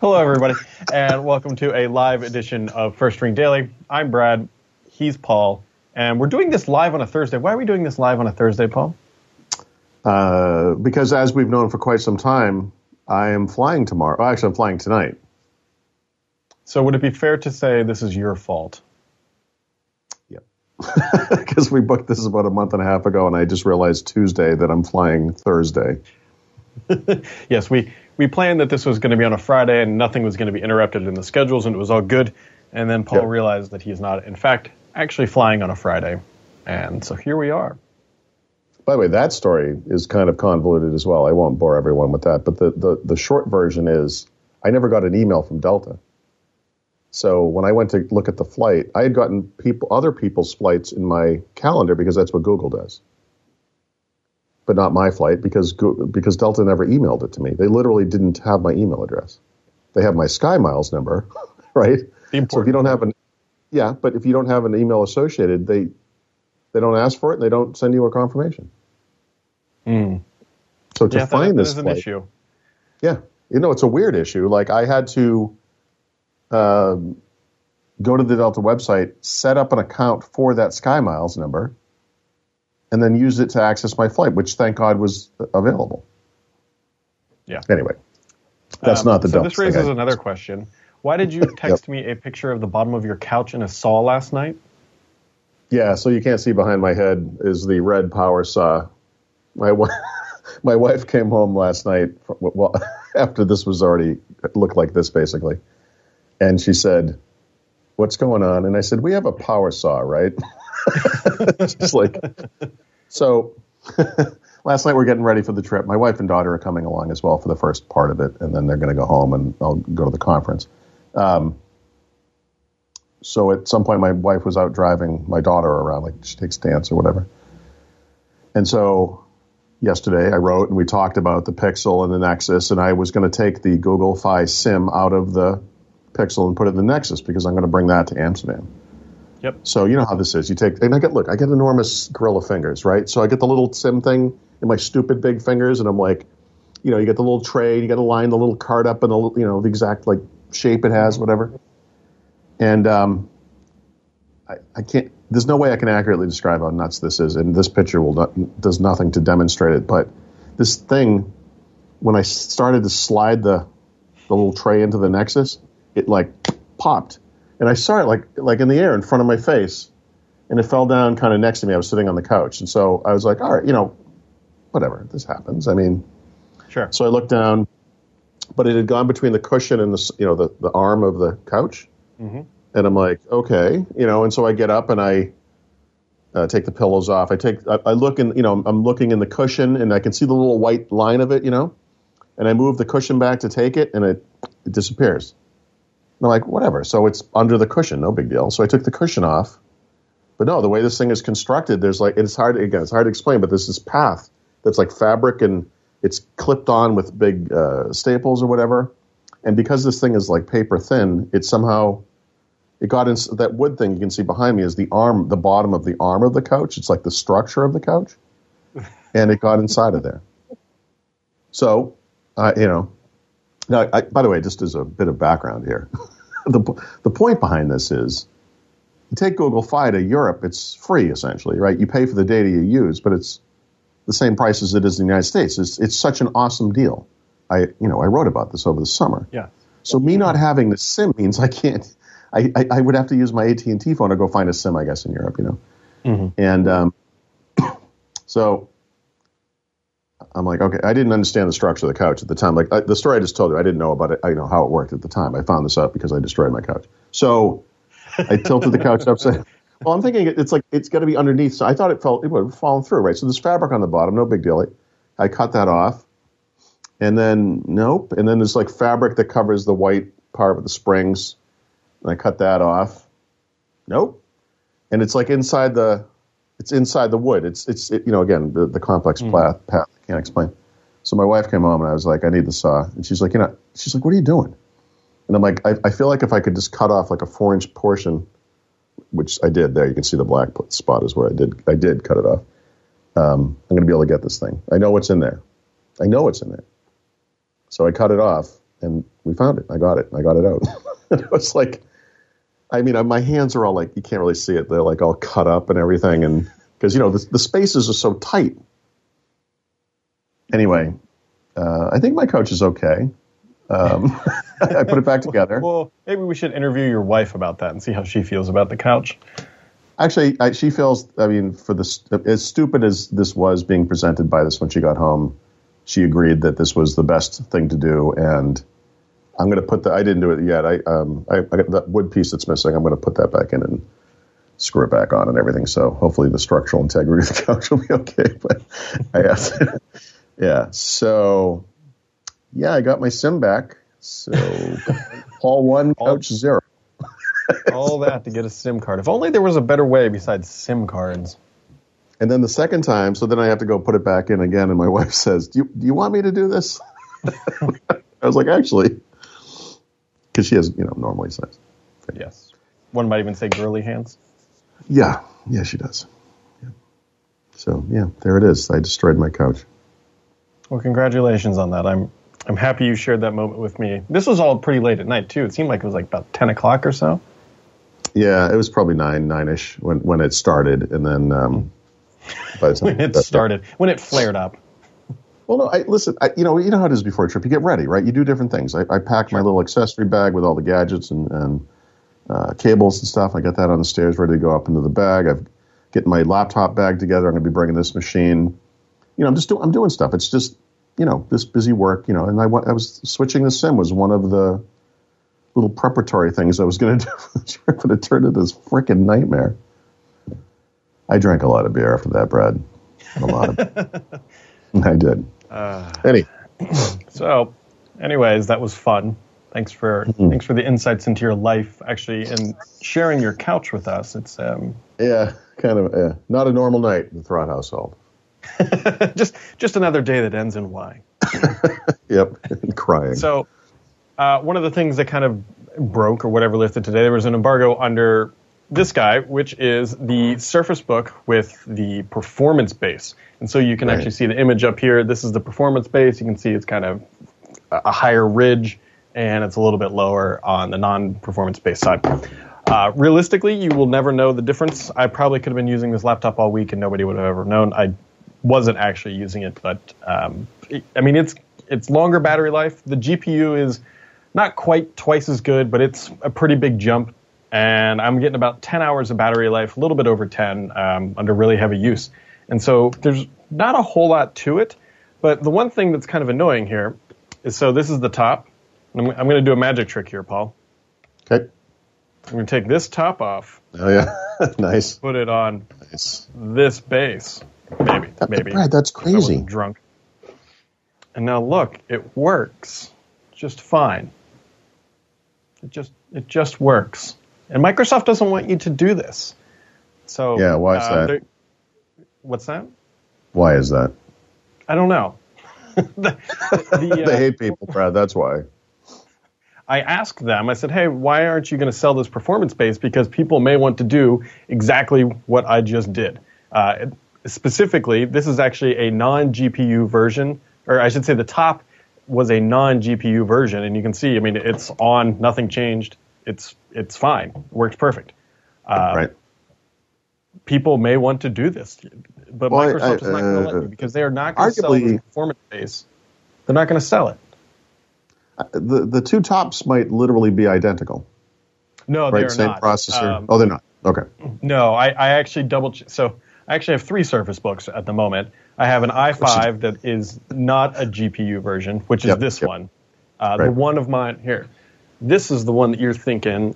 Hello, everybody, and welcome to a live edition of First Ring Daily. I'm Brad. He's Paul, and we're doing this live on a Thursday. Why are we doing this live on a Thursday, Paul? Uh, because as we've known for quite some time, I am flying tomorrow. Well, actually, I'm flying tonight. So, would it be fair to say this is your fault? Yep. Because we booked this about a month and a half ago, and I just realized Tuesday that I'm flying Thursday. yes, we we planned that this was going to be on a Friday and nothing was going to be interrupted in the schedules and it was all good. And then Paul yep. realized that he is not, in fact, actually flying on a Friday. And so here we are. By the way, that story is kind of convoluted as well. I won't bore everyone with that. But the, the, the short version is I never got an email from Delta. So when I went to look at the flight, I had gotten people, other people's flights in my calendar because that's what Google does but not my flight because because Delta never emailed it to me. They literally didn't have my email address. They have my Sky Miles number, right? So if you don't have an yeah, but if you don't have an email associated, they they don't ask for it and they don't send you a confirmation. Mm. So to yeah, find that, this that flight, an issue. Yeah, you know it's a weird issue. Like I had to um, go to the Delta website, set up an account for that Sky Miles number and then use it to access my flight, which thank God was available. Yeah. Anyway, that's um, not the. So this raises another question. Why did you text yep. me a picture of the bottom of your couch in a saw last night? Yeah, so you can't see behind my head is the red power saw. My wife, my wife came home last night. Well, after this was already looked like this basically, and she said, "What's going on?" And I said, "We have a power saw, right?" just like so. last night we're getting ready for the trip. My wife and daughter are coming along as well for the first part of it, and then they're going to go home and I'll go to the conference. Um, so at some point, my wife was out driving my daughter around, like she takes dance or whatever. And so yesterday I wrote and we talked about the Pixel and the Nexus, and I was going to take the Google Fi SIM out of the Pixel and put it in the Nexus because I'm going to bring that to Amsterdam. Yep. So you know how this is. You take and I get look, I get enormous gorilla fingers, right? So I get the little sim thing in my stupid big fingers, and I'm like, you know, you get the little tray, you got to line the little card up in the you know the exact like shape it has, whatever. And um, I, I can't. There's no way I can accurately describe how nuts this is, and this picture will not, does nothing to demonstrate it. But this thing, when I started to slide the the little tray into the Nexus, it like popped and I saw it like like in the air in front of my face, and it fell down kind of next to me. I was sitting on the couch, and so I was like, all right, you know, whatever, this happens. I mean, sure. So I looked down, but it had gone between the cushion and the you know the the arm of the couch, mm-hmm. and I'm like, okay, you know, and so I get up and I. Uh, take the pillows off. I take. I, I look in. You know, I'm looking in the cushion, and I can see the little white line of it. You know, and I move the cushion back to take it, and it, it disappears. I'm like, whatever. So it's under the cushion, no big deal. So I took the cushion off. But no, the way this thing is constructed, there's like it's hard again, it's hard to explain, but there's this path that's like fabric and it's clipped on with big uh, staples or whatever. And because this thing is like paper thin, it somehow it got in that wood thing you can see behind me is the arm, the bottom of the arm of the couch. It's like the structure of the couch, and it got inside of there. So, uh, you know, now, I, by the way, just as a bit of background here, the the point behind this is you take Google Fi to Europe, it's free essentially, right? You pay for the data you use, but it's the same price as it is in the United States. It's it's such an awesome deal. I you know I wrote about this over the summer. Yeah. So me not having the SIM means I can't. I, I, I would have to use my AT and T phone to go find a SIM, I guess, in Europe. You know. Mm-hmm. And um, so I'm like, okay, I didn't understand the structure of the couch at the time. Like I, the story I just told you, I didn't know about it. I know how it worked at the time. I found this out because I destroyed my couch. So I tilted the couch upside. Well, I'm thinking it's like it's got to be underneath. So I thought it felt it would fallen through, right? So there's fabric on the bottom, no big deal. I cut that off, and then nope, and then there's like fabric that covers the white part of the springs, and I cut that off. Nope, and it's like inside the it's inside the wood. It's it's it, you know again the, the complex mm. path, path I can't explain. So my wife came home and I was like, I need the saw, and she's like, you know, she's like, what are you doing? And I'm like, I, I feel like if I could just cut off like a four inch portion, which I did. There, you can see the black spot is where I did I did cut it off. Um, I'm going to be able to get this thing. I know what's in there. I know what's in there. So I cut it off, and we found it. I got it. I got it out. it was like, I mean, my hands are all like you can't really see it. They're like all cut up and everything, and because you know the, the spaces are so tight. Anyway, uh, I think my couch is okay. Um, I put it back together. Well, maybe we should interview your wife about that and see how she feels about the couch. Actually, I, she feels. I mean, for this, as stupid as this was being presented by this when she got home, she agreed that this was the best thing to do. And I'm going to put the. I didn't do it yet. I um, I, I got that wood piece that's missing. I'm going to put that back in and screw it back on and everything. So hopefully the structural integrity of the couch will be okay. But I have to. yeah. So yeah, I got my sim back. So Paul one, couch zero. All that to get a SIM card. If only there was a better way besides SIM cards. And then the second time, so then I have to go put it back in again. And my wife says, "Do you do you want me to do this?" I was like, "Actually," because she has you know normally size. Yes. One might even say girly hands. Yeah, yeah, she does. Yeah. So yeah, there it is. I destroyed my couch. Well, congratulations on that. I'm I'm happy you shared that moment with me. This was all pretty late at night too. It seemed like it was like about ten o'clock or so. Yeah, it was probably nine nine ish when when it started, and then um, by the time when it started, when it flared up. Well, no, I listen. I, you know, you know how it is before a trip. You get ready, right? You do different things. I, I pack my little accessory bag with all the gadgets and, and uh, cables and stuff. I got that on the stairs, ready to go up into the bag. I've getting my laptop bag together. I'm going to be bringing this machine. You know, I'm just doing. I'm doing stuff. It's just you know this busy work. You know, and I, I was switching the sim was one of the little preparatory things I was going to do for the trip, but it turned into this freaking nightmare. I drank a lot of beer after that, Brad. A lot of. I did. Uh, Any. So, anyways, that was fun. Thanks for mm-hmm. thanks for the insights into your life, actually, and sharing your couch with us. It's um. Yeah, kind of. Uh, not a normal night in the Thurrott household. just just another day that ends in Y. yep, crying. So uh, one of the things that kind of broke or whatever lifted today, there was an embargo under this guy, which is the Surface Book with the performance base. And so you can right. actually see the image up here. This is the performance base. You can see it's kind of a higher ridge and it's a little bit lower on the non-performance base side. Uh, realistically, you will never know the difference. I probably could have been using this laptop all week and nobody would have ever known. I wasn't actually using it, but um, it, I mean, it's it's longer battery life. The GPU is not quite twice as good, but it's a pretty big jump. And I'm getting about 10 hours of battery life, a little bit over 10 um, under really heavy use. And so there's not a whole lot to it. But the one thing that's kind of annoying here is so this is the top. I'm, I'm going to do a magic trick here, Paul. Okay. I'm going to take this top off. Oh, yeah. nice. Put it on nice. this base. Maybe. That, maybe. Brad, that's crazy. drunk. And now look, it works just fine. It just it just works. And Microsoft doesn't want you to do this. So yeah, why is uh, that? What's that? Why is that? I don't know. the, the, they uh, hate people, Brad. That's why. I asked them. I said, "Hey, why aren't you going to sell this performance base? Because people may want to do exactly what I just did. Uh, specifically, this is actually a non-GPU version, or I should say, the top was a non-GPU version, and you can see, I mean, it's on, nothing changed. It's it's fine, it works perfect. Uh, right. People may want to do this, but well, Microsoft I, is not going to let you uh, because they are not going to sell the performance base. They're not going to sell it. Uh, the the two tops might literally be identical. No, right? they're Same not. processor. Um, oh, they're not. Okay. No, I, I actually double. Ch- so I actually have three Surface Books at the moment. I have an i5 that is not a GPU version, which is yep, this yep. one. Uh, right. The one of mine here. This is the one that you're thinking.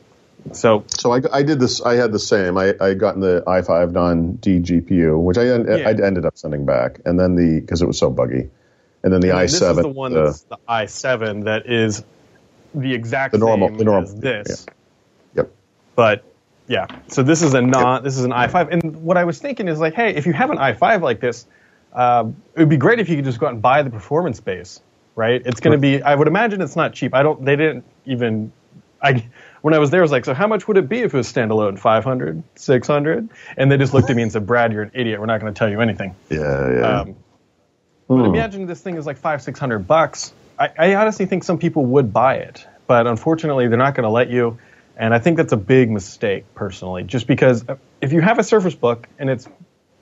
So, so I, I did this. I had the same. I I got the i5 non DGPU, which I yeah. I ended up sending back, and then the because it was so buggy, and then the and i7. This is the one that's the i7 that is the exact the normal, same the normal, as this. Yeah. Yep. But yeah, so this is a non. This is an i5, and what I was thinking is like, hey, if you have an i5 like this uh, it would be great if you could just go out and buy the performance base, right? It's going to be. I would imagine it's not cheap. I don't. They didn't even. I when I was there, I was like, so how much would it be if it was standalone? 500, 600? And they just looked at me and said, Brad, you're an idiot. We're not going to tell you anything. Yeah, yeah. Um, But imagine this thing is like five, six hundred bucks. I, I honestly think some people would buy it, but unfortunately, they're not going to let you. And I think that's a big mistake, personally, just because if you have a Surface Book and it's,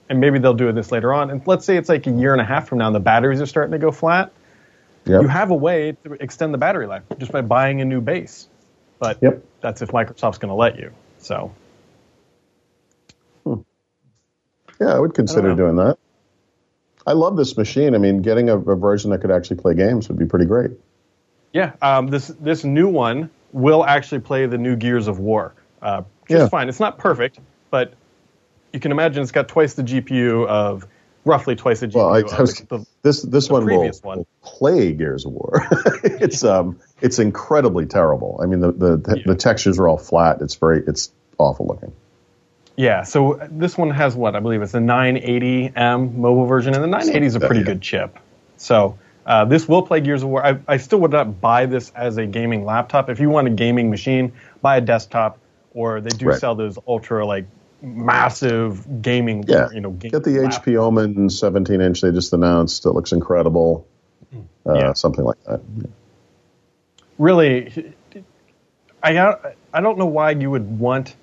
and maybe they'll do this later on, and let's say it's like a year and a half from now and the batteries are starting to go flat, yep. you have a way to extend the battery life just by buying a new base. But yep. that's if Microsoft's going to let you. So. Hmm. Yeah, I would consider I doing that. I love this machine. I mean, getting a, a, version that could actually play games would be pretty great. Yeah, um, this this new one will actually play the new Gears of War. Uh, just yeah. fine. It's not perfect, but you can imagine it's got twice the GPU of roughly twice the GPU. Well, I, I was, the, this this one will, one will, play Gears of War. it's um it's incredibly terrible. I mean the the, the, yeah. the textures are all flat. It's very it's awful looking. Yeah, so this one has what I believe it's a 980M mobile version, and the 980 is a pretty good chip. So uh, this will play Gears of War. I, I, still would not buy this as a gaming laptop. If you want a gaming machine, buy a desktop, or they do right. sell those ultra like massive gaming. Yeah, you know, get the laptop. HP Omen 17 inch they just announced. It looks incredible. Uh, yeah. something like that. Really, I I don't know why you would want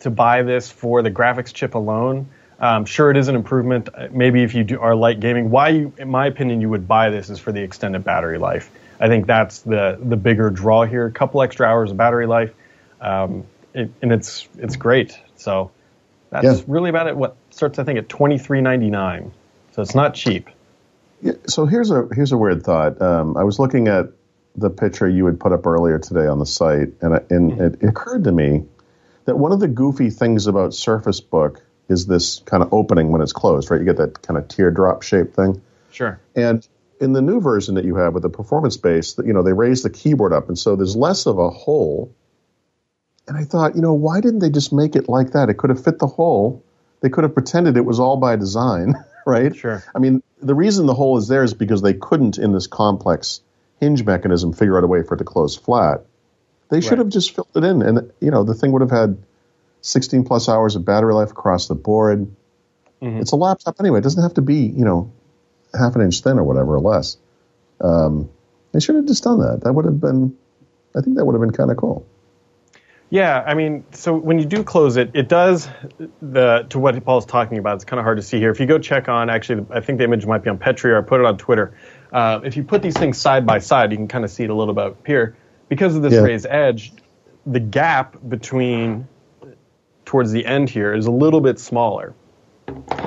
to buy this for the graphics chip alone. Um, sure, it is an improvement. Maybe if you do, are light gaming, why, you, in my opinion, you would buy this is for the extended battery life. I think that's the the bigger draw here. A couple extra hours of battery life, um, it, and it's it's great. So that's yeah. really about it. What starts I think at twenty three ninety nine. So it's not cheap. Yeah, so here's a here's a weird thought. Um, I was looking at the picture you had put up earlier today on the site, and, and mm-hmm. it occurred to me that one of the goofy things about Surface Book is this kind of opening when it's closed, right? You get that kind of teardrop shape thing. Sure. And in the new version that you have with the performance base, you know, they raise the keyboard up, and so there's less of a hole. And I thought, you know, why didn't they just make it like that? It could have fit the hole. They could have pretended it was all by design, right? Sure. I mean, the reason the hole is there is because they couldn't, in this complex hinge mechanism, figure out a way for it to close flat. They should right. have just filled it in, and you know the thing would have had 16 plus hours of battery life across the board. Mm-hmm. It's a laptop anyway. It doesn't have to be you know half an inch thin or whatever or less. Um, they should have just done that. That would have been, I think that would have been kind of cool. Yeah, I mean, so when you do close it, it does the to what Paul's talking about. It's kind of hard to see here. If you go check on, actually, I think the image might be on Petri, or I put it on Twitter. Uh, if you put these things side by side, you can kind of see it a little bit here because of this yeah. raised edge, the gap between towards the end here is a little bit smaller.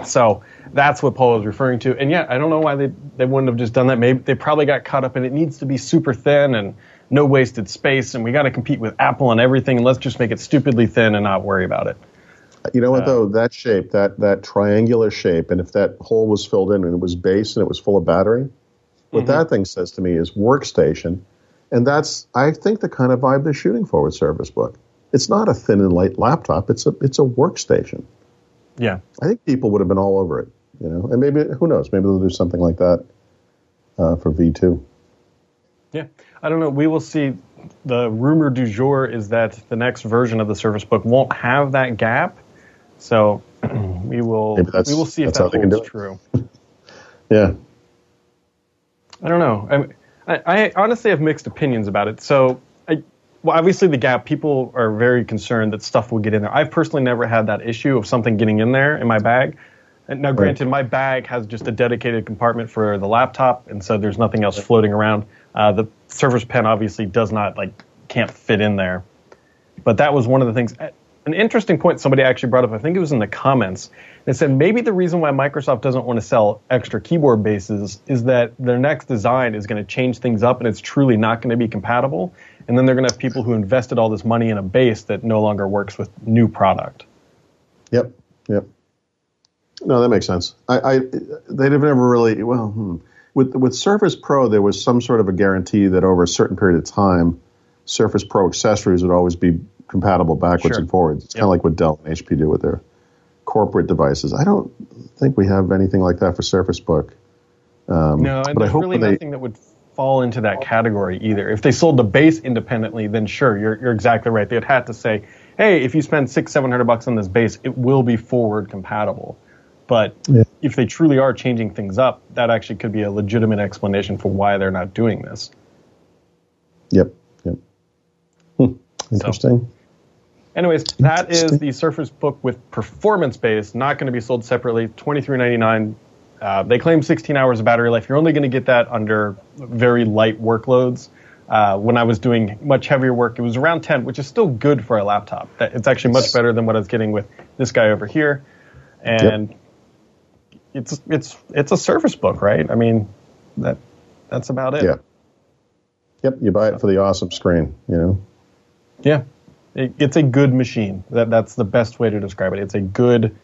So that's what Paul was referring to. And yeah, I don't know why they, they wouldn't have just done that. Maybe they probably got caught up and it needs to be super thin and no wasted space, and we got to compete with Apple and everything, and let's just make it stupidly thin and not worry about it. You know what uh, though? That shape, that that triangular shape, and if that hole was filled in and it was base and it was full of battery, what mm-hmm. that thing says to me is workstation and that's, I think, the kind of vibe they're shooting for with Surface Book. It's not a thin and light laptop. It's a it's a workstation. Yeah, I think people would have been all over it. You know, and maybe who knows? Maybe they'll do something like that uh, for V two. Yeah, I don't know. We will see. The rumor du jour is that the next version of the Surface Book won't have that gap. So we will we will see if that holds true. yeah. I don't know. I I, I honestly have mixed opinions about it. So, I, well, obviously the gap, people are very concerned that stuff will get in there. I've personally never had that issue of something getting in there in my bag. Now, granted, right. my bag has just a dedicated compartment for the laptop, and so there's nothing else floating around. Uh, the Surface Pen obviously does not like can't fit in there. But that was one of the things an interesting point somebody actually brought up. I think it was in the comments. They said maybe the reason why Microsoft doesn't want to sell extra keyboard bases is that their next design is going to change things up and it's truly not going to be compatible. And then they're going to have people who invested all this money in a base that no longer works with new product. Yep. Yep. No, that makes sense. I, I they'd have never really well hmm. With with Surface Pro there was some sort of a guarantee that over a certain period of time, Surface Pro accessories would always be compatible backwards sure. and forwards. It's yep. kind of like what Dell and HP do with their corporate devices. I don't think we have anything like that for Surface Book. Um, no, and there's really they, nothing that would fall into that category either. If they sold the base independently, then sure, you're, you're exactly right. They'd have to say, hey, if you spend six, seven hundred bucks on this base, it will be forward compatible. But yeah. if they truly are changing things up, that actually could be a legitimate explanation for why they're not doing this. Yep. Yep. Hmm. Interesting. So, anyways, that is the Surface Book with performance base, not going to be sold separately. Twenty three ninety nine. Uh, they claim 16 hours of battery life. You're only going to get that under very light workloads. Uh, when I was doing much heavier work, it was around 10, which is still good for a laptop. It's actually much better than what I was getting with this guy over here. And yep. It's it's it's a Surface Book, right? I mean, that that's about it. Yeah. Yep, you buy it for the awesome screen, you know. Yeah, it, it's a good machine. That that's the best way to describe it. It's a good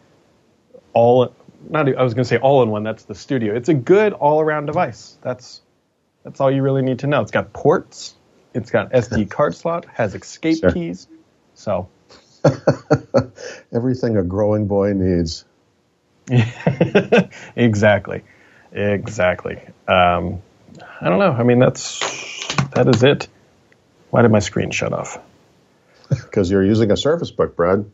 all. Not I was going to say all in one. That's the studio. It's a good all around device. That's that's all you really need to know. It's got ports. It's got SD card slot. Has escape sure. keys. So everything a growing boy needs. exactly, exactly. Um, I don't know. I mean, that's that is it. Why did my screen shut off? Because you're using a Surface Book, Brad.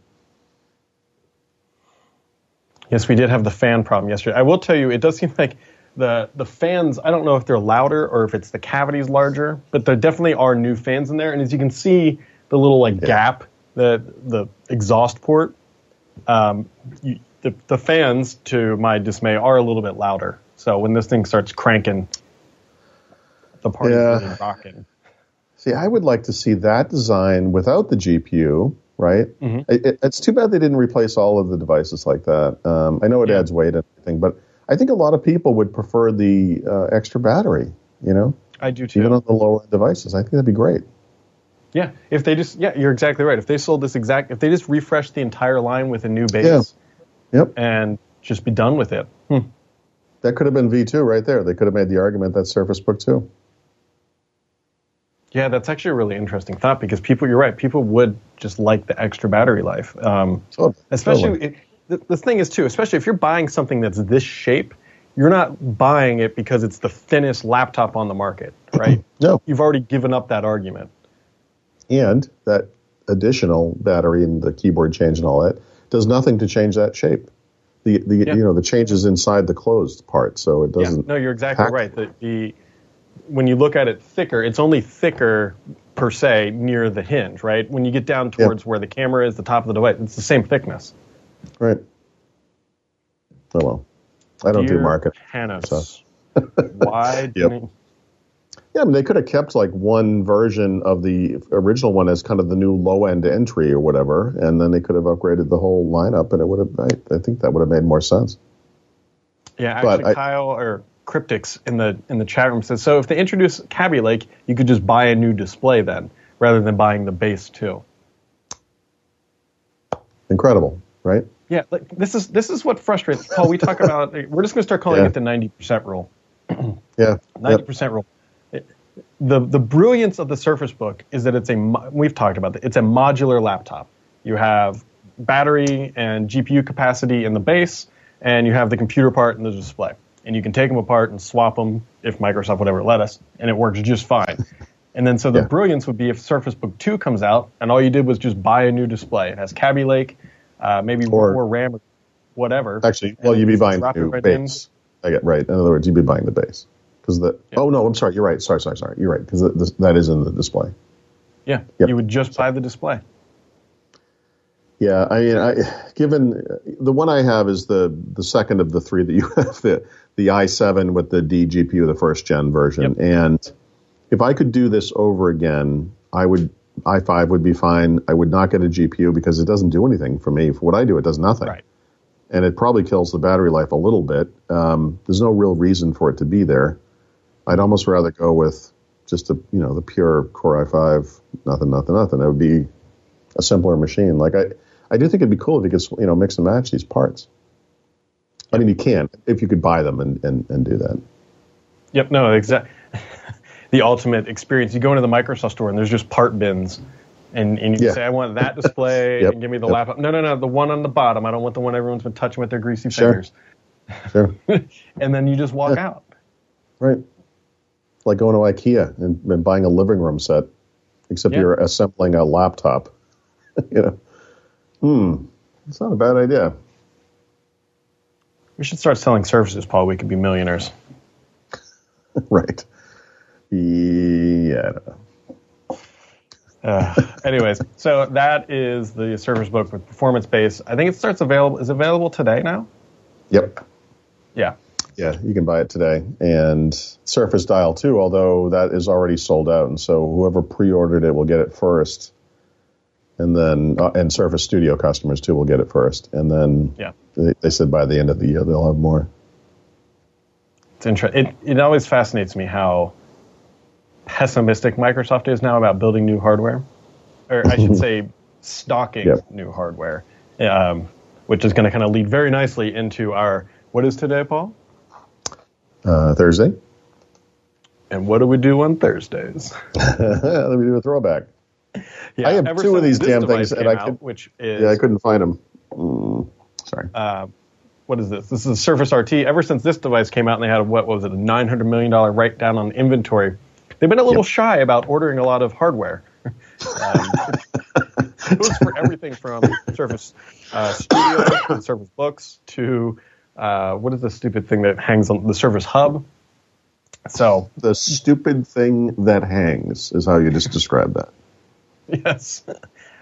Yes, we did have the fan problem yesterday. I will tell you, it does seem like the the fans. I don't know if they're louder or if it's the cavities larger, but there definitely are new fans in there. And as you can see, the little like yeah. gap, the the exhaust port, um, you, the the fans, to my dismay, are a little bit louder. So when this thing starts cranking, the party's yeah. really rocking. See, I would like to see that design without the GPU, right? Mm-hmm. It, it's too bad they didn't replace all of the devices like that. Um, I know it yeah. adds weight and everything, but I think a lot of people would prefer the uh, extra battery. You know, I do too. Even on the lower end devices, I think that'd be great. Yeah, if they just yeah, you're exactly right. If they sold this exact, if they just refreshed the entire line with a new base. Yep, and just be done with it. Hmm. That could have been V2 right there. They could have made the argument that Surface Book 2. Yeah, that's actually a really interesting thought because people, you're right, people would just like the extra battery life. Um, totally. Especially, totally. It, the, the thing is, too, especially if you're buying something that's this shape, you're not buying it because it's the thinnest laptop on the market, right? no. You've already given up that argument. And that additional battery and the keyboard change and all that does nothing to change that shape. The, the yeah. you know the changes inside the closed part, so it doesn't. Yeah. No, you're exactly right. The, the when you look at it thicker, it's only thicker per se near the hinge, right? When you get down towards where the camera is, the top of the device, it's the same thickness. Right. Oh well, I don't Dear do market. Hannes, so. why? yep. Yeah, I mean, they could have kept like one version of the original one as kind of the new low end entry or whatever, and then they could have upgraded the whole lineup, and it would have. I, I think that would have made more sense. Yeah, actually, but Kyle I, or Cryptics in the in the chat room says so. If they introduce Kaby Lake, you could just buy a new display then, rather than buying the base too. Incredible, right? Yeah, like, this is this is what frustrates Paul. We talk about we're just going to start calling yeah. it the ninety percent rule. yeah, ninety percent rule. The the brilliance of the Surface Book is that it's a we've talked about it. It's a modular laptop. You have battery and GPU capacity in the base, and you have the computer part and the display and you can take them apart and swap them if Microsoft would ever let us, and it works just fine. And then so the yeah. brilliance would be if Surface Book 2 comes out and all you did was just buy a new display. It has Kaby Lake, uh, maybe or, more RAM or whatever. Actually, well, you'd be buying the new right base. In. I get right. In other words, you'd be buying the base because the. Yeah. Oh no, I'm sorry. You're right. Sorry, sorry, sorry. You're right because that is in the display. Yeah, yep. you would just buy the display. Yeah, I mean, I, given the one I have is the the second of the three that you have the the i7 with the D GPU, the first gen version, yep. and if I could do this over again, I would i5 would be fine. I would not get a GPU because it doesn't do anything for me. For what I do, it does nothing. Right. And it probably kills the battery life a little bit. Um, there's no real reason for it to be there. I'd almost rather go with just a you know the pure Core i5, nothing, nothing, nothing. That would be a simpler machine. Like I, I do think it'd be cool if you could, you know, mix and match these parts. I mean, you can if you could buy them and, and, and do that. Yep. No, exactly. the ultimate experience. You go into the Microsoft store and there's just part bins, and, and you yeah. say, "I want that display yep. and give me the yep. laptop." No, no, no, the one on the bottom. I don't want the one everyone's been touching with their greasy sure. fingers. Sure. and then you just walk yeah. out. Right. Like going to IKEA and, and buying a living room set, except yeah. you're assembling a laptop. you know. Hmm, it's not a bad idea. We should start selling services, Paul. We could be millionaires. right. Yeah. Uh, anyways, so that is the Surface Book with performance base. I think it starts available. Is it available today now? Yep. Yeah. Yeah, you can buy it today. And Surface Dial too, although that is already sold out, and so whoever pre-ordered it will get it first. And then, uh, and Surface Studio customers too will get it first. And then, Yeah. they, they said by the end of the year they'll have more. It's interesting. It, it always fascinates me how pessimistic Microsoft is now about building new hardware, or I should say, stocking Yep. new hardware, um, which is going to kind of lead very nicely into our what is today, Paul? Uh, Thursday, And what do we do on Thursdays? let me do a throwback. Yeah, I have two of these damn things, and I out, which is Yeah, I couldn't find them. Mm, sorry. uh, what is this? This is a Surface RT. Ever since this device came out, and they had a, what was it, a nine hundred million dollar write down on inventory. They've been a little Yep. shy about ordering a lot of hardware. um, it goes for everything from Surface uh, Studio and Surface Books to uh, what is the stupid thing that hangs on the Surface Hub. So the stupid thing that hangs is how you just described that. yes,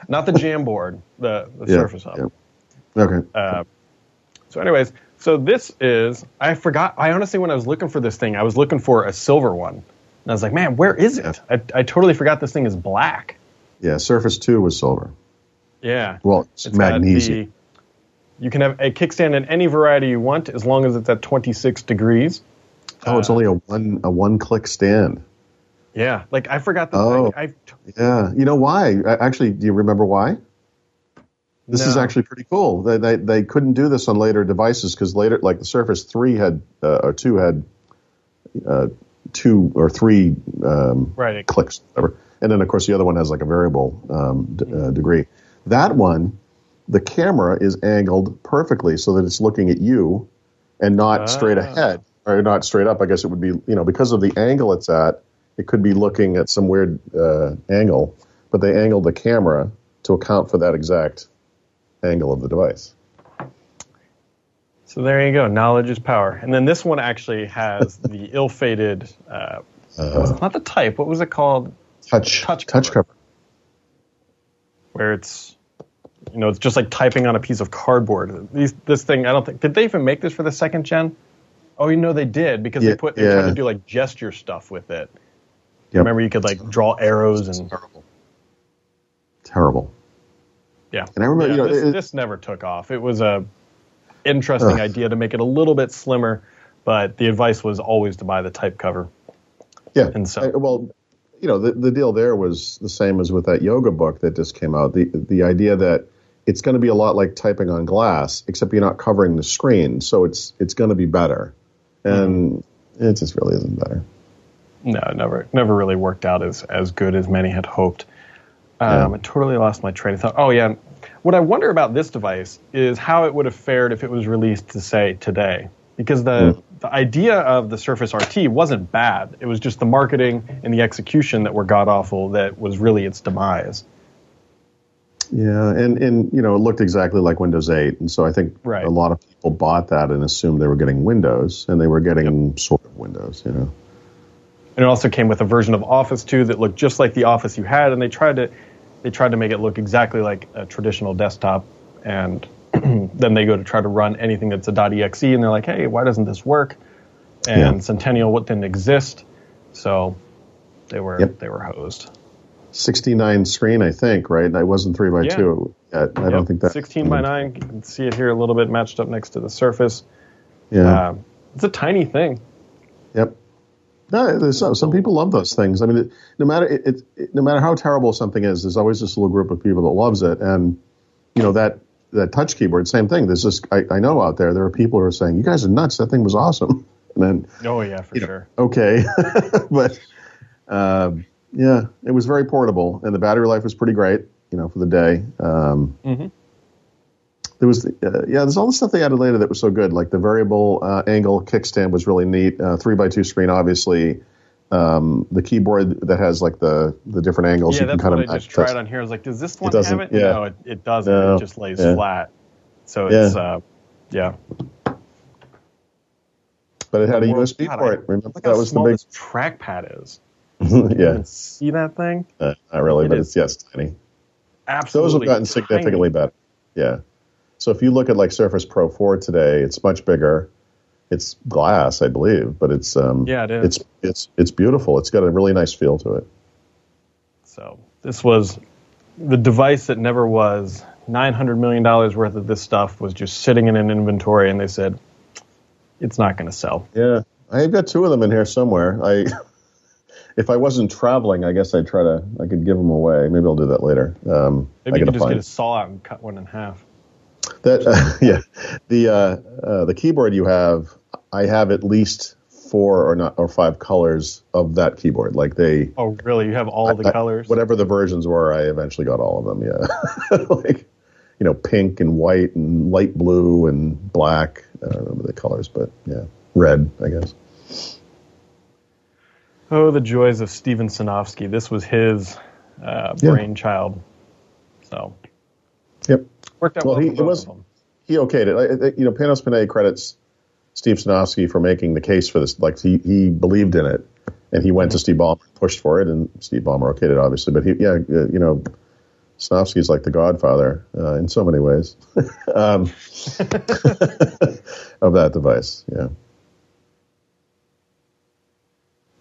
not the Jamboard, the, the Yeah, Surface Hub. yeah. Okay. Uh, so, anyways, so this is I forgot. I honestly, when I was looking for this thing, I was looking for a silver one, and I was like, man, where is it? I, I totally forgot this thing is black. yeah, Surface Two was silver. Yeah, Well, it's, It's magnesium. You can have a kickstand in any variety you want, as long as it's at 26 degrees. oh, it's only a one a one click stand. Yeah, like I forgot the Oh. I Yeah, you know why? Actually, do you remember why? This is actually pretty cool. They they, they couldn't do this on later devices because later, like the Surface Three had uh, or two had uh, two or three um, right. clicks, whatever. And then, of course, the other one has like a variable um, d- uh, degree. That one, the camera is angled perfectly so that it's looking at you and not straight Ah. ahead or not straight up. I guess it would be, you know, because of the angle it's at, it could be looking at some weird uh, angle, but they angled the camera to account for that exact angle of the device. So there you go. Knowledge is power. And then this one actually has the ill-fated. Uh, Uh, not the type. What was it called? touch, Touch touch cover. cover. where it's you know it's just like typing on a piece of cardboard. These, this thing, I don't think did they even make this for the second gen? Oh, you know they did because Yeah, they put they tried to do like gesture stuff with it. Yep. Remember, you could like draw arrows and Terrible. Terrible. yeah. And I remember, Yeah, you know, this, it- this never took off. It was a interesting Ugh. idea to make it a little bit slimmer, but the advice was always to buy the type cover. Yeah. And so- Uh, well, you know, the, the deal there was the same as with that yoga book that just came out. The the idea that it's going to be a lot like typing on glass, except you're not covering the screen, so it's it's going to be better, and it just really isn't better. No, never never really worked out as as good as many had hoped. Um, Yeah. I totally lost my train of thought. Oh yeah, what I wonder about this device is how it would have fared if it was released to say today, because the the idea of the Surface RT wasn't bad. It was just the marketing and the execution that were god awful that was really its demise. Yeah, and and you know, it looked exactly like Windows 8, and so I think Right. a lot of people bought that and assumed they were getting Windows, and they were getting sort of Windows, you know. And it also came with a version of Office 2 that looked just like the Office you had, and they tried to they tried to make it look exactly like a traditional desktop. And then they go to try to run anything that's a .exe, and they're like, "Hey, why doesn't this work?" And Yeah. Centennial what didn't exist, so they were Yep. they were hosed. 69 screen, I think, right? I wasn't three by Yeah. two. Yet. I Yep, don't think that 16 by 9. You can see it here a little bit matched up next to the Surface. Yeah. Um, it's a tiny thing. Yep. No, some, some people love those things. I mean, it, no matter it, it- no matter how terrible something is, there's always this little group of people that loves it. And you know that that touch keyboard, same thing. There's this I, I know out there there are people who are saying, "You guys are nuts. That thing was awesome." And then Oh yeah, for you know, sure. okay, but um, yeah, it was very portable, and the battery life was pretty great. You know, for the day. Um, Mhm. There was, uh, yeah, there's all the stuff they added later that was so good. Like the variable uh, angle kickstand was really neat. Uh, three by two screen, obviously. Um, the keyboard that has like the the different angles. Yeah, you can that's kind what of I just tried on here. I was like, does this one doesn't, have it? yeah. No, it, it doesn't. No, it just lays yeah. flat. So Yeah. it's uh, yeah. But it had a USB God, port. I- Remember that was the big. trackpad is. yeah. See that thing? Uh, not really, It but it's yes, tiny. Absolutely. Those have gotten tiny. significantly better. Yeah. So if you look at like Surface Pro 4 today, it's much bigger. It's glass, I believe, but it's um, Yeah, it is. It's it's it's beautiful. It's got a really nice feel to it. So this was the device that never was. Nine hundred million dollars worth of this stuff was just sitting in an inventory, and they said it's not going to sell. Yeah, I've got two of them in here somewhere. I, if I wasn't traveling, I guess I'd try to. I could give them away. Maybe I'll do that later. Um, Maybe I you could just get a saw out and cut one in half. that. Uh, yeah, the uh, uh, the keyboard you have, I have at least four or not or five colors of that keyboard. Like they, Oh, really? You have all the I- colors? whatever the versions were, I eventually got all of them. Yeah, like you know, pink and white and light blue and black. I don't remember the colors, but yeah, red, I guess. Oh, the joys of Steven Sinofsky. This was his uh, Yeah. brainchild. So Yep. worked out Well, well, he- for it was- of them. he okayed it. I- I- You know, Panos Panay credits Steve Sinofsky for making the case for this. Like he he believed in it, and he went to Steve Ballmer, and pushed for it, and Steve Ballmer okayed it, obviously. But he, yeah, uh, you know, Sinofsky's like the godfather uh, in so many ways um, of that device. Yeah.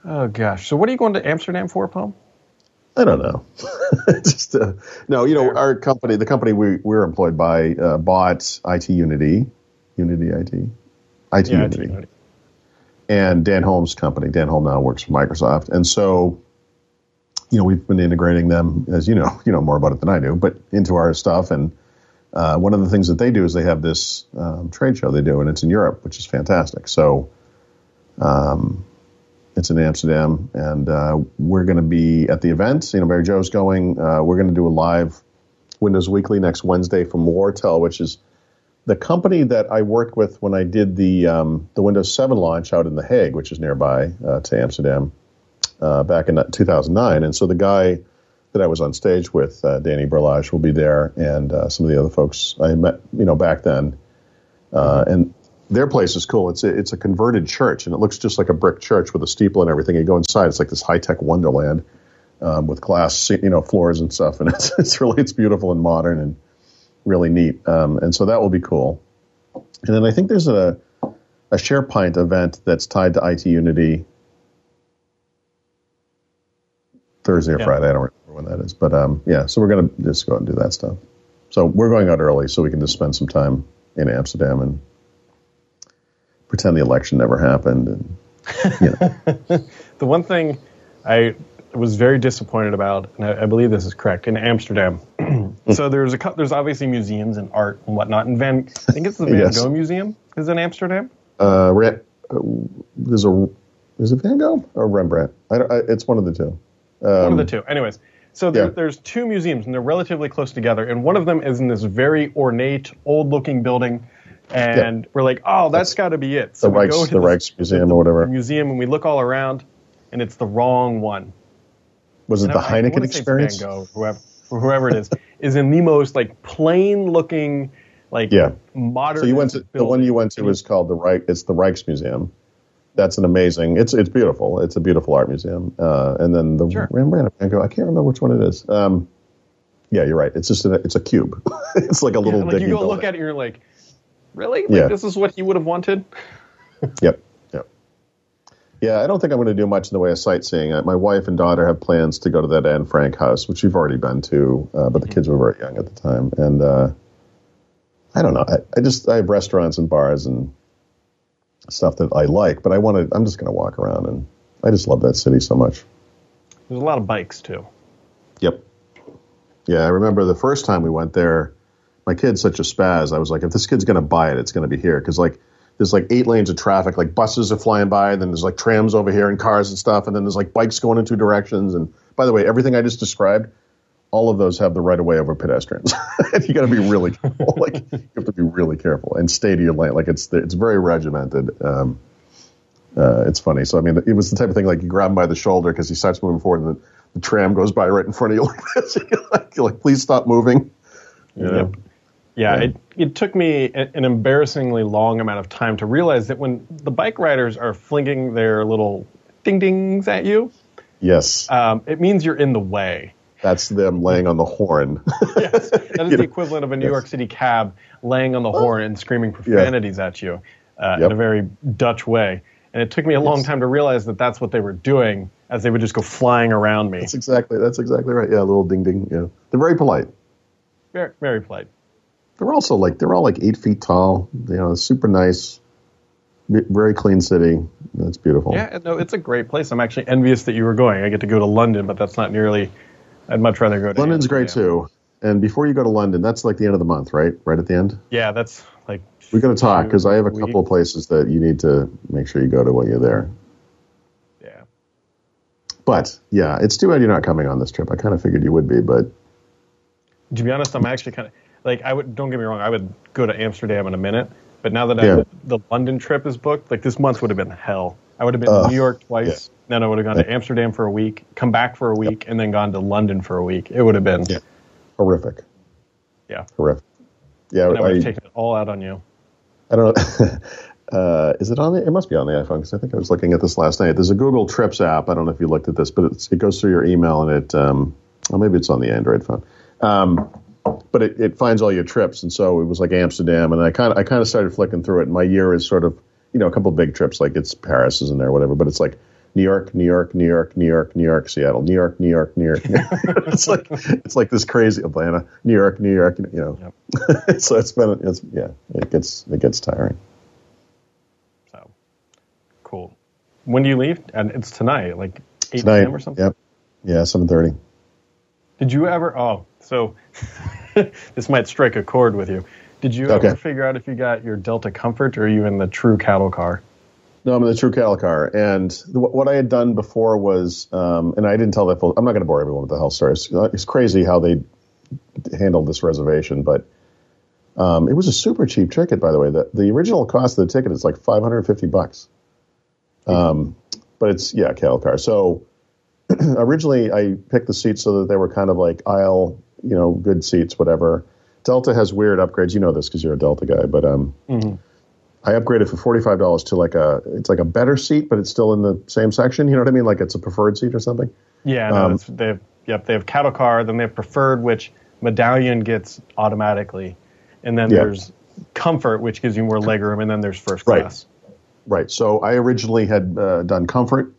Oh gosh. So what are you going to Amsterdam for, Paul? I don't know. Just uh, no, you know, our company, the company we we're employed by, uh, bought IT Unity, Unity IT, IT Yeah, Unity. IT. and Dan Holmes' company. Dan Holme now works for Microsoft, and so you know we've been integrating them, as you know, you know more about it than I do, but into our stuff. And uh, one of the things that they do is they have this um, trade show they do, and it's in Europe, which is fantastic. So. Um, it's in Amsterdam, and uh, we're going to be at the event. You know, Mary Jo's going. Uh, we're going to do a live Windows Weekly next Wednesday from Wortell, which is the company that I worked with when I did the um, the Windows 7 launch out in The Hague, which is nearby uh, to Amsterdam, uh, back in 2009. And so the guy that I was on stage with, uh, Danny Burlage, will be there, and uh, some of the other folks I met, you know, back then. Uh, and their place is cool. It's a, it's a converted church, and it looks just like a brick church with a steeple and everything. You go inside, it's like this high tech wonderland um, with glass, you know, floors and stuff, and it's, it's really it's beautiful and modern and really neat. Um, and so that will be cool. And then I think there's a a SharePoint event that's tied to IT Unity Thursday or Yeah. Friday. I don't remember when that is, but um, yeah. So we're gonna just go out and do that stuff. So we're going out early so we can just spend some time in Amsterdam and pretend the election never happened. And you know, The one thing I was very disappointed about, and I, I believe this is correct, in Amsterdam. so there's a there's obviously museums and art and whatnot. And Van, I think it's the Van Yes. Gogh Museum is in Amsterdam. uh, Ra- uh, there's a is it Van Gogh or Rembrandt? I, don't- I, it's one of the two. one of the two. Anyways, so there, Um, yeah. there's two museums and they're relatively close together, and one of them is in this very ornate, old-looking building. And we're like, oh, that's got to be it. So The we Rijks, go to the this Rijksmuseum or whatever. museum and we look all around, and it's the wrong one. Was it And the I- I Heineken it's experience? Van Gogh, whoever, or whoever it is, is in the most like plain looking, like Yeah. modern. So you went to the one you went to is called the Reich. It's the Rijksmuseum. That's an amazing. It's it's beautiful. It's a beautiful art museum. Uh, and then the Sure. Rembrandt Van Gogh. I can't remember which one it is. Um, yeah, you're right. It's just a, it's a cube. it's like a little like you go look at it, and you're like, really? Like, Yeah. This is what he would have wanted. Yep. Yeah, I don't think I'm going to do much in the way of sightseeing. Uh, My wife and daughter have plans to go to that Anne Frank house, which you've already been to, uh, but the kids were very young at the time. And uh, I don't know. I, I just I have restaurants and bars and stuff that I like, but I want to. I'm just going to walk around, and I just love that city so much. There's a lot of bikes too. Yep. Yeah, I remember the first time we went there. My kid's such a spaz. I was like, if this kid's going to buy it, it's going to be here because like there's like eight lanes of traffic, like buses are flying by, and then there's like trams over here and cars and stuff, and then there's like bikes going in two directions. And by the way, everything I just described, all of those have the right of way over pedestrians. you got to be really careful. like you have to be really careful and stay to your lane. Like it's it's very regimented. Um, uh, it's funny. So I mean, it was the type of thing like you grab him by the shoulder because he starts moving forward, and the, the tram goes by right in front of you like this. You're like, you're like, please stop moving. You know? Yep. Yeah, Yeah. It, it took me an embarrassingly long amount of time to realize that when the bike riders are flinging their little ding dings at you, Yes. Um, it means you're in the way. That's them laying on the horn. yes, that is the equivalent of a New yes. York City cab laying on the horn and screaming profanities yeah. at you uh, yep. in a very Dutch way. And it took me a long time to realize that that's what they were doing, as they would just go flying around me. That's exactly that's exactly right. Yeah, a little ding ding. Yeah, they're very polite. Very very polite. They're also like they're all like eight feet tall. You know, super nice, very clean city. That's beautiful. Yeah, no, it's a great place. I'm actually envious that you were going. I get to go to London, but that's not nearly. I'd much rather go to. London's Amsterdam. great too. And before you go to London, that's like the end of the month, right? Right at the end. Yeah, that's like. We got to talk because I have a couple of places that you need to make sure you go to while you're there. Yeah. But yeah, it's too bad you're not coming on this trip. I kind of figured you would be, but. To be honest, I'm actually kind of like I would. Don't get me wrong. I would go to Amsterdam in a minute, but now that yeah. the London trip is booked, like this month would have been hell. I would have been uh, New York twice. Yeah. Then I would have gone to Amsterdam for a week, come back for a week, and then gone to London for a week. It would have been yeah. horrific. Yeah, horrific. Yeah, and I would have taken it all out on you. I don't know. uh, is it on the? It must be on the iPhone because I think I was looking at this last night. There's a Google Trips app. I don't know if you looked at this, but it goes through your email and it. Um, well, maybe it's on the Android phone. Um, but it, it finds all your trips, and so it was like Amsterdam, and I kind of I kind of started flicking through it. And my year is sort of you know a couple big trips, like it's Paris is in there, whatever. But it's like New York, New York, New York, New York, New York, Seattle, New York, New York, New York. New York. it's like it's like this crazy Atlanta, New York, New York. You know, yep. so it's been it's yeah, it gets it gets tiring. So cool. When do you leave? And it's tonight, like eight p.m. or something. Yep. Yeah, seven thirty. Did you ever? Oh, so this might strike a chord with you. Did you okay. ever figure out if you got your Delta Comfort or are you in the true cattle car? No, I'm in the true cattle car. And what I had done before was, um, and I didn't tell that full. I'm not going to bore everyone with the health story. It's, it's crazy how they handled this reservation, but um, it was a super cheap ticket, by the way. The, the original cost of the ticket is like 550 bucks. Um, but it's yeah, cattle car. So originally, I picked the seats so that they were kind of like aisle, you know, good seats, whatever. Delta has weird upgrades. You know this because you're a Delta guy, but um, mm-hmm. I upgraded for forty five dollars to like a it's like a better seat, but it's still in the same section. You know what I mean? Like it's a preferred seat or something. Yeah, no, um, they have yep they have cattle car, then they have preferred, which medallion gets automatically, and then there's comfort, which gives you more legroom, and then there's first class. Right. Right. So I originally had uh, done comfort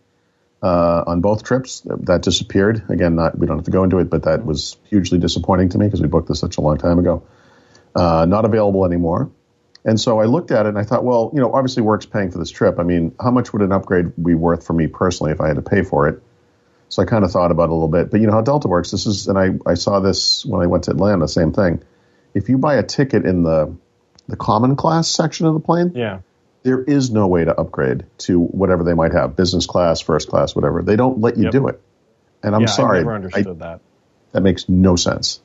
uh, on both trips. That disappeared. Again, not we don't have to go into it, but that was hugely disappointing to me because we booked this such a long time ago. Uh, not available anymore. And so I looked at it and I thought, well, you know, obviously Work's paying for this trip. I mean, how much would an upgrade be worth for me personally if I had to pay for it? So I kind of thought about it a little bit. But you know how Delta works. This is, and I, I saw this when I went to Atlanta, same thing. If you buy a ticket in the the common class section of the plane, yeah, there is no way to upgrade to whatever they might have, business class, first class, whatever. They don't let you yep. do it. And I'm yeah, sorry, I never understood I, that. That makes no sense.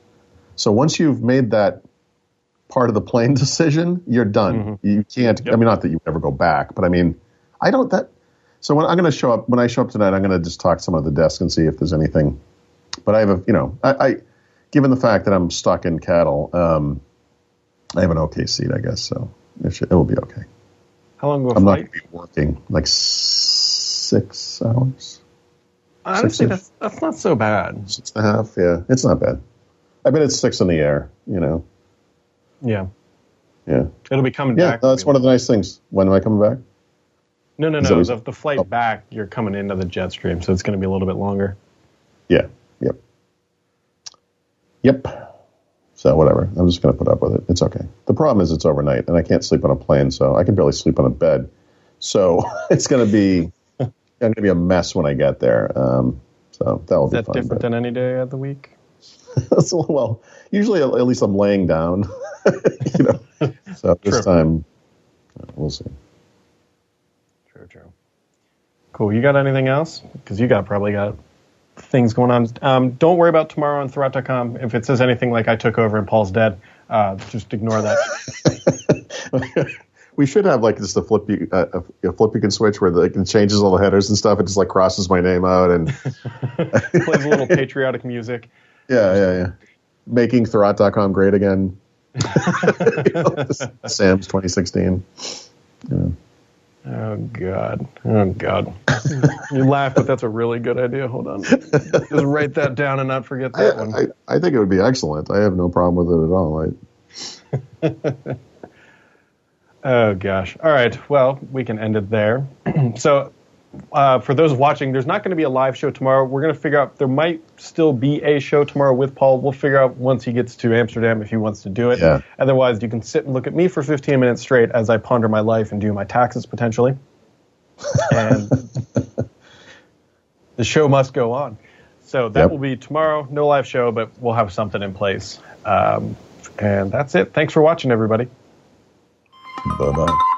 So once you've made that part of the plane decision, you're done. Mm-hmm. You can't. Yep. I mean, not that you ever go back, but I mean, I don't. That. So when I'm going to show up, when I show up tonight, I'm going to just talk to some of the desk and see if there's anything. But I have a, you know, I, I given the fact that I'm stuck in cattle, um, I have an okay seat, I guess. So it, should, it will be okay. How long will I'm flight? not going to be working like six hours. Honestly, that's that's not so bad. Six and a half, yeah, it's not bad. I mean, it's six in the air, you know. Yeah. Yeah. It'll be coming yeah, back. that's one of the nice things. When am I coming back? No, no, no. The, the, flight oh. back, you're coming into the jet stream, so it's going to be a little bit longer. Yeah. Yep. Yep. So whatever. I'm just going to put up with it. It's okay. The problem is it's overnight, and I can't sleep on a plane, so I can barely sleep on a bed. So it's going to be I'm going to be a mess when I get there. Um, so that will be fun. different but. than any day of the week? so, well, usually at least I'm laying down. you know. So this time, we'll see. True, true. Cool. You got anything else? Because you got probably got things going on. Um, don't worry about tomorrow on Thurrott.com. If it says anything like I took over and Paul's dead, uh, just ignore that. we should have like just a flip you uh, a, flip you can switch where the, it changes all the headers and stuff. It just like crosses my name out and plays a little patriotic music. Yeah, yeah, yeah. Making Thurrott.com great again. you know, Sams 2016. Yeah. Oh God! Oh God! you laugh, but that's a really good idea. Hold on, just write that down and not forget that I, one. I, I think it would be excellent. I have no problem with it at all. I, Oh gosh! All right. Well, we can end it there. so, uh, for those watching, there's not going to be a live show tomorrow. We're going to figure out there might still be a show tomorrow with Paul. We'll figure out once he gets to Amsterdam if he wants to do it. Yeah. Otherwise, you can sit and look at me for 15 minutes straight as I ponder my life and do my taxes potentially. And the show must go on. So that Yep. will be tomorrow. No live show, but we'll have something in place. Um, and that's it. Thanks for watching, everybody. bye bye.